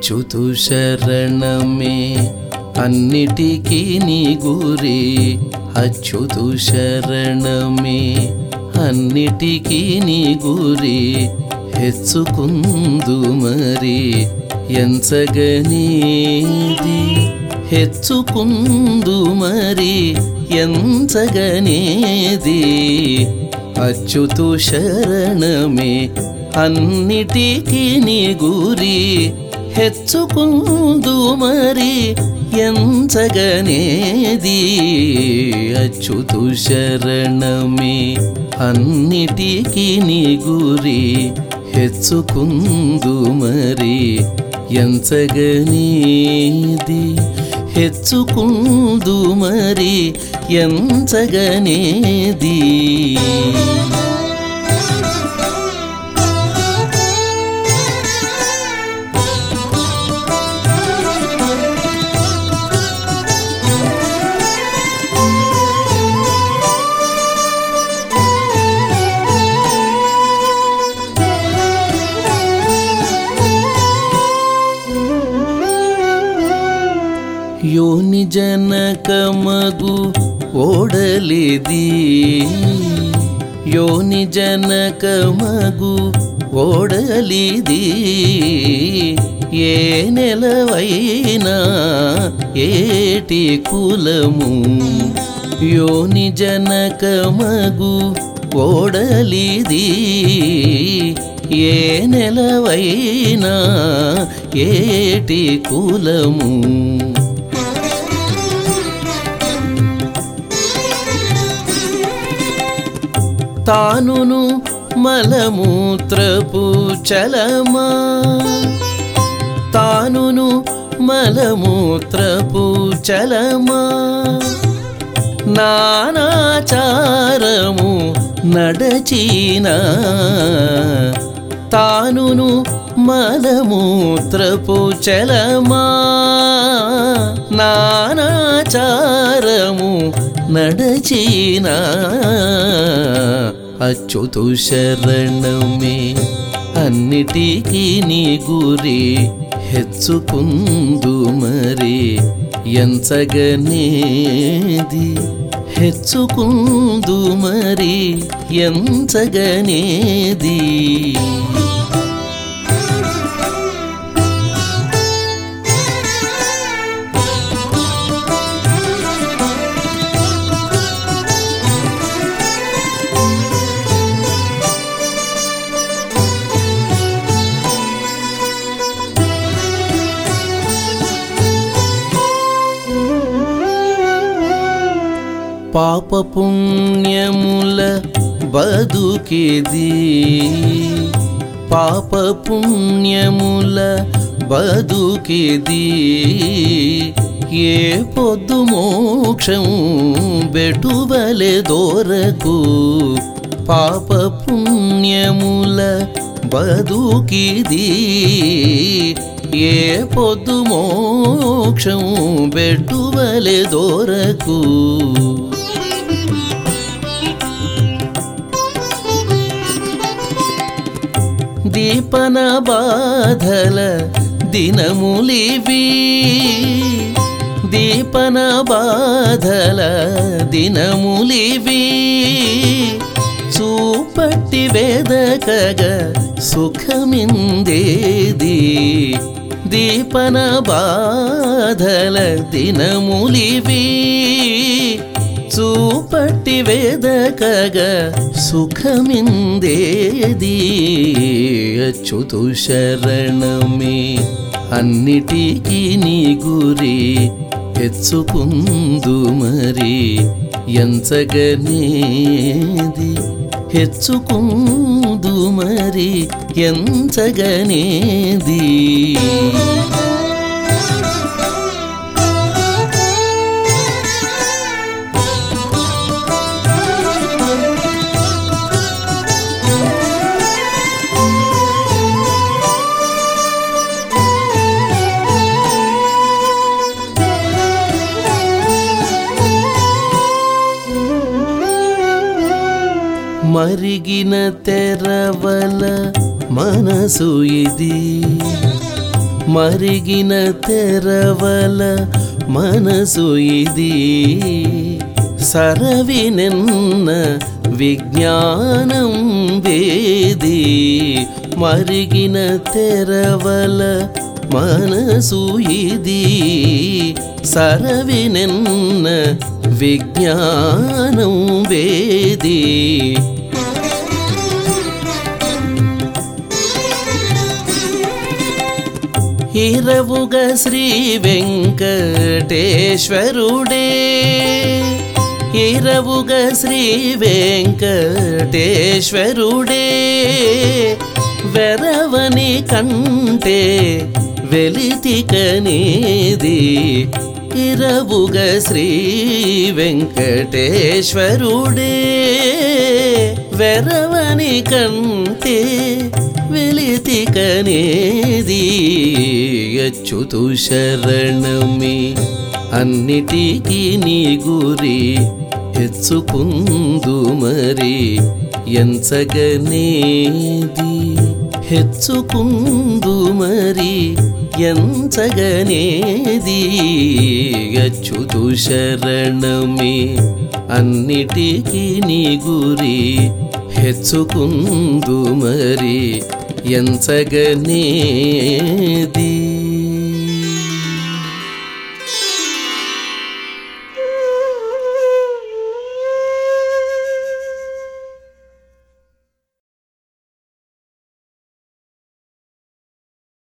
అచ్యుతు శరణమే. అన్నిటికీ నీ గురి. అచ్యుతు శరణమే. అన్నిటికీ నీ గురి. హెచ్చుకుందు మరి ఎంచగనేది హెచ్చుకుందు మరి ఎంచగనేది అచ్యుతు శరణమే. అన్నిటికీ నీ గురి. హెచ్చుకుందు మరి ఎంచగనేది అచ్యుతు శరణమే అన్నిటికీ నీ గురి హెచ్చుకుందు మరి ఎంచగనేది. హెచ్చుకుందు మరి ఎంచగనేది. ಜನಕಮಗು ಓಡಲಿದಿ ಯೋನಿ ಜನಕಮಗು ఓడలిది ఏ నెలవైనా ఏటి కులము యోని జనకమగు ఓడలిది ఏ నెలవైనా ఏటి కులము తానును మలమూత్రపు చలమా? తానును మలమూత్రపు చలమా? నానాచారము నడచిన? తానును మలమూత్రపు చలమా? నానాచారము నడచీన? అచ్యుతు శరణమే అన్నిటికీ నీ గురి హెచ్చుకుందు మరి ఎంచగనేది హెచ్చుకుందు మరి ఎంచగనేది. పాప పుణ్యముల బదుకిది? పాప పుణ్యముల బదుకిది? ఏ పొద్దు మోక్షం బెటువలే దోరకు? పాప పుణ్యముల బదుకిది? ఏ పొద్దు మోక్షం బెట్టువలే దోరకు? దీపన బాధల దినములివి దీపన బాధల దినములివి చూపట్టి వేదకగ సుఖమిందేది. దీపన బాధల దినములివీ చూపట్టి వేదకగ సుఖమిందేది? అచ్యుతు శరణమే అన్నిటికీ నీ గురి హెచ్చుకుందు మరి ఎంచగనేది? హెచ్చుకుందు మరి ఎంచగనేది? మరిగిన తెరవల మనసు ఇది. మరిగిన తెరవల మనసు ఇది. సరవినెన్న విజ్ఞానం వేది. మరిగిన తెరవల మనసు ఇది. సరవినెన్న విజ్ఞానం వేది. ఇరవుగ శ్రీ వెంకటేశ్వరుడే. ఇరవుగ శ్రీ వెంకటేశ్వరుడే. వెరవని కంటే వెలితికనేది ఇరవుగ శ్రీ వెంకటేశ్వరుడే. వెరవని కంటే వెలితికనేది అచ్యుతు శరణమి. అన్నిటికీ నీ గురి హెచ్చుకుందు మరి ఎంచగనేది హెచ్చుకుందు మరి ఎంచగనేది అచ్యుతు శరణమి. అన్నిటికీ నీ గురి హెచ్చుకుందు మరి ఎంచగనేది